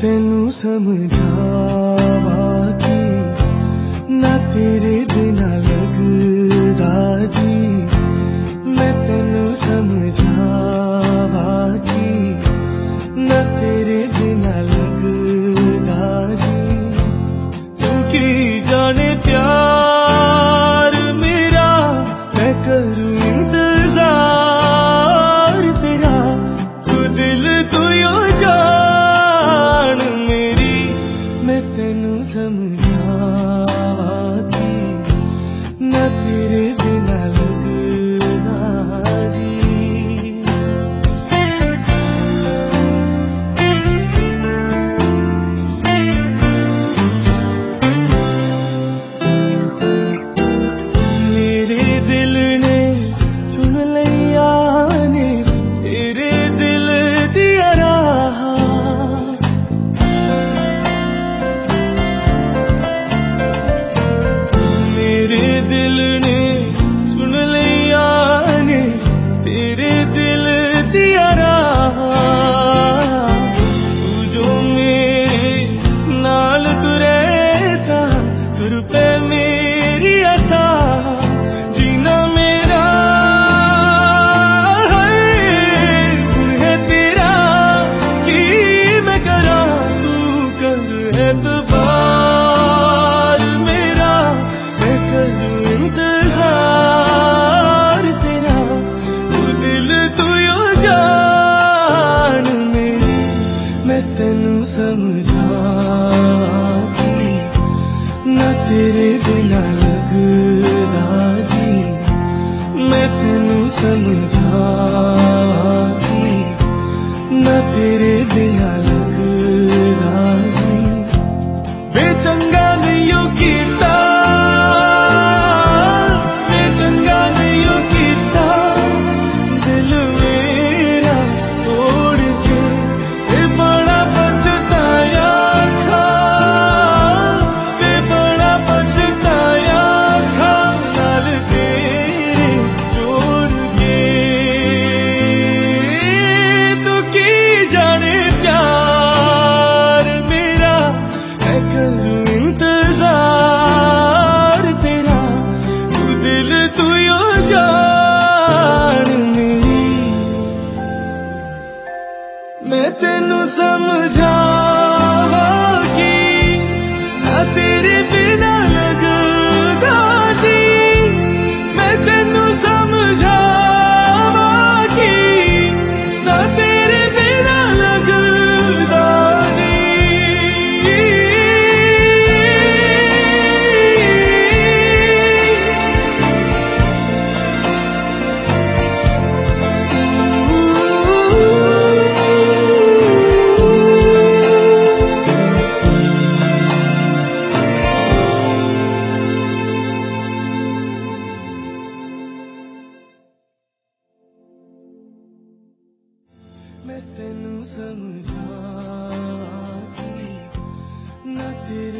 तेन समझावा की ना तेरे दे एतबार मेरा है तेरा दिल तू यो मेरी, मैं तेनू समझा न तेरे बिना लगदा जी, मैं तेनू समझा तेरे बिना मैं तेन समझा तेनु समझा कि न तेरे